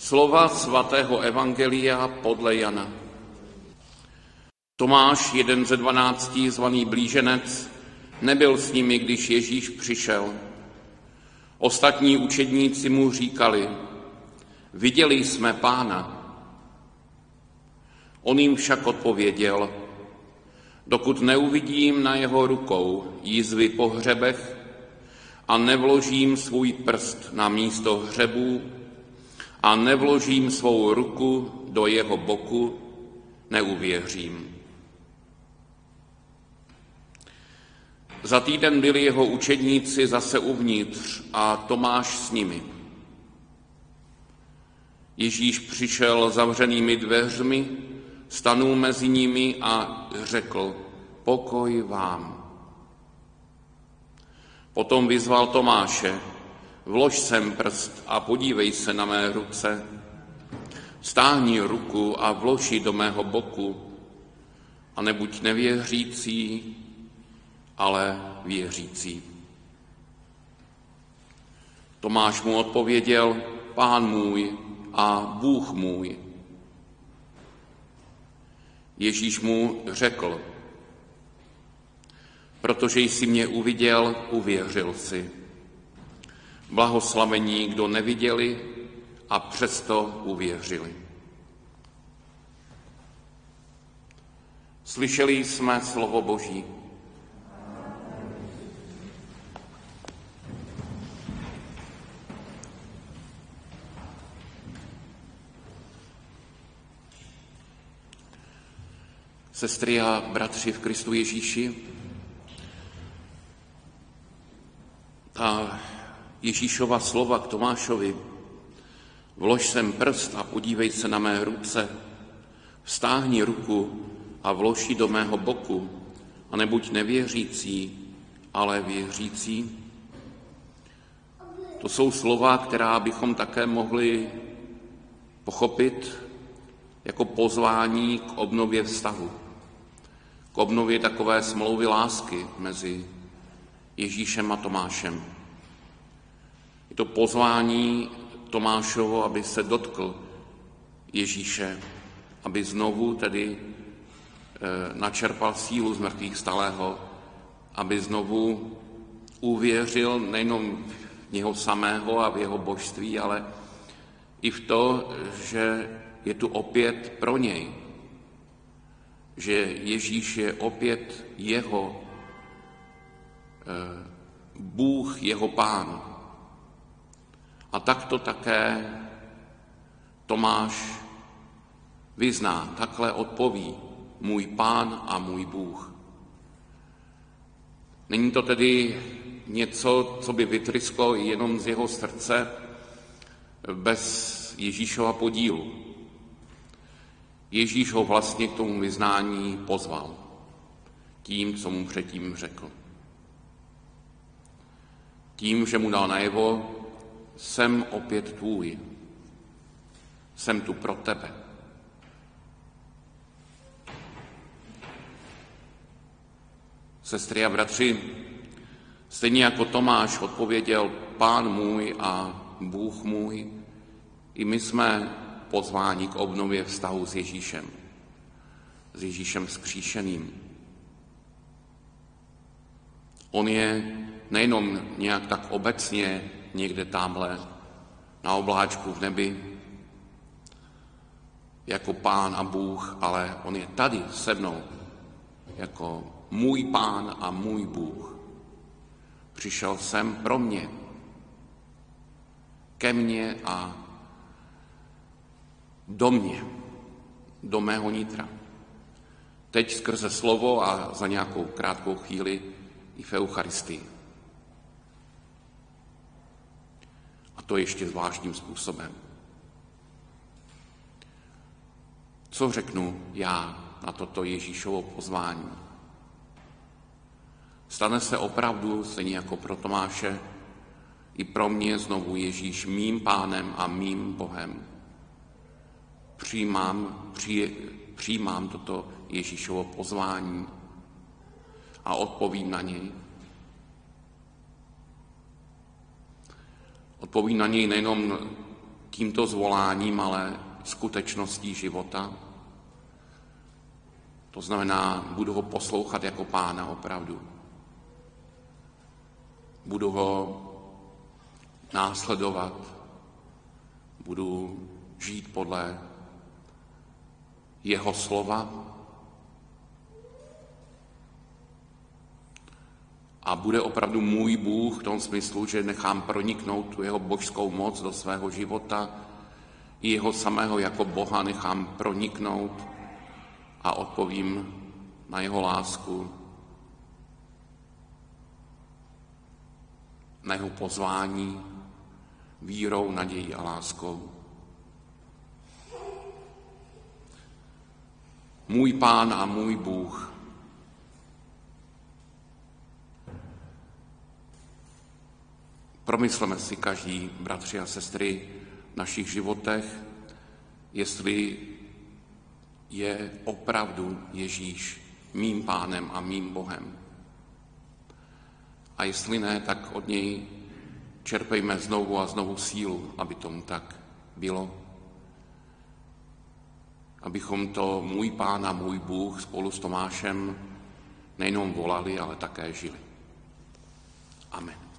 Slova svatého Evangelia podle Jana. Tomáš, jeden ze dvanácti, zvaný blíženec, nebyl s nimi, když Ježíš přišel. Ostatní učedníci mu říkali, viděli jsme pána. On jim však odpověděl, dokud neuvidím na jeho rukou jízvy po hřebech a nevložím svůj prst na místo hřebů a nevložím svou ruku do jeho boku, neuvěřím. Za týden byli jeho učedníci zase uvnitř a Tomáš s nimi. Ježíš přišel zavřenými dveřmi, stanul mezi nimi a řekl, pokoj vám. Potom vyzval Tomáše, vlož sem prst a podívej se na mé ruce. Stáhni ruku a vloži do mého boku a nebuď nevěřící, ale věřící. Tomáš mu odpověděl, pán můj a Bůh můj. Ježíš mu řekl, protože jsi mě uviděl, uvěřil si. Blahoslavení, kdo neviděli a přesto uvěřili. Slyšeli jsme slovo Boží. Sestry a bratři v Kristu Ježíši, Ježíšova slova k Tomášovi, vlož sem prst a podívej se na mé ruce, vstáhni ruku a vlož do mého boku a nebuď nevěřící, ale věřící. To jsou slova, která bychom také mohli pochopit jako pozvání k obnově vztahu, k obnově takové smlouvy lásky mezi Ježíšem a Tomášem. To pozvání Tomášovo, aby se dotkl Ježíše, aby znovu tedy eh, načerpal sílu z mrtvých stalého, aby znovu uvěřil nejenom v něho samého a v jeho božství, ale i v to, že je tu opět pro něj, že Ježíš je opět jeho eh, Bůh, jeho pán. A tak to také Tomáš vyzná, takhle odpoví můj pán a můj Bůh. Není to tedy něco, co by vytrysklo jenom z jeho srdce bez Ježíšova podílu. Ježíš ho vlastně k tomu vyznání pozval tím, co mu předtím řekl. Tím, že mu dal najevo, jsem opět tvůj, jsem tu pro tebe. Sestry a bratři, stejně jako Tomáš odpověděl Pán můj a Bůh můj, i my jsme pozvání k obnově vztahu s Ježíšem, s Ježíšem skříšeným. On je nejenom nějak tak obecně někde tamhle na obláčku v nebi, jako pán a Bůh, ale on je tady se mnou, jako můj pán a můj Bůh. Přišel sem pro mě, ke mně a do mě, do mého nitra. Teď skrze slovo a za nějakou krátkou chvíli i v Eucharistii. To ještě zvláštním způsobem. Co řeknu já na toto Ježíšovo pozvání? Stane se opravdu, stejně jako pro Tomáše, i pro mě znovu Ježíš mým pánem a mým Bohem přijímám, při, přijímám toto Ježíšovo pozvání a odpovím na něj. Odpovím na něj nejenom tímto zvoláním, ale skutečností života. To znamená, budu ho poslouchat jako pána opravdu. Budu ho následovat, budu žít podle jeho slova a bude opravdu můj Bůh v tom smyslu, že nechám proniknout tu jeho božskou moc do svého života, i jeho samého jako Boha nechám proniknout a odpovím na jeho lásku, na jeho pozvání vírou, nadějí a láskou. Můj pán a můj Bůh. Promysleme si každý, bratři a sestry, v našich životech, jestli je opravdu Ježíš mým pánem a mým Bohem. A jestli ne, tak od něj čerpejme znovu a znovu sílu, aby tomu tak bylo. Abychom to můj pán a můj Bůh spolu s Tomášem nejenom volali, ale také žili. Amen.